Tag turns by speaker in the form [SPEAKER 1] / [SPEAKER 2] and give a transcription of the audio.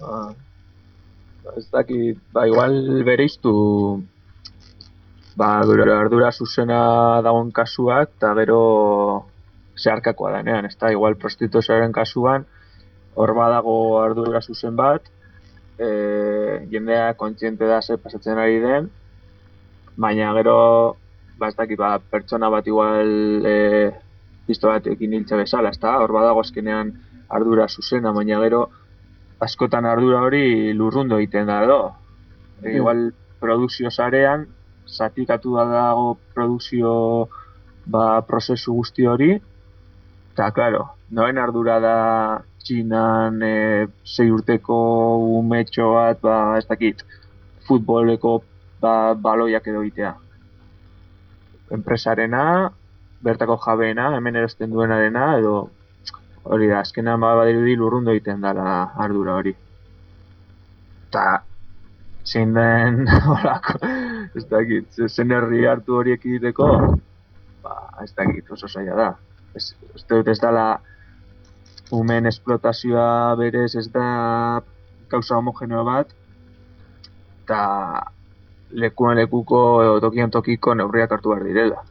[SPEAKER 1] Ba, ez dakit, ba, igual bereiztu ba, ardura zuzena dagoen kasuak, eta gero zeharkakoa denean, ez da, igual prostituzioaren kasuan, hor badago ardura zuzen bat, e, jendea kontziente da ze pasatzen ari den, baina gero, ba, ez dakit, ba, pertsona bat igual e, pizto batekin hiltze bezala, ez da, hor badago eskenean ardura zuzena, baina gero, askotan ardura hori lurrundo egiten da edo. E, igual produkzio zarean, zatikatu da dago produkzio ba, prozesu guzti hori, eta, klaro, noen ardura da txinan e, zei urteko umetxo bat, ba, ez dakit, futboleko ba, baloiak edo itea. Enpresarena, bertako jabeena, hemen erosten duenarena, edo hori da, azkenan ba, badirudi lurrundo egiten dela ardura hori. Eta, zein den, horako, ez dakit, zen herri hartu horiek egiteko, ba, ez dakit, oso zaila da. Ez, ez dut ez dela, umen esplotazioa berez ez da kauza homogeneo bat, eta lekuan lekuko edo tokian tokiko neurriak hartu behar direla.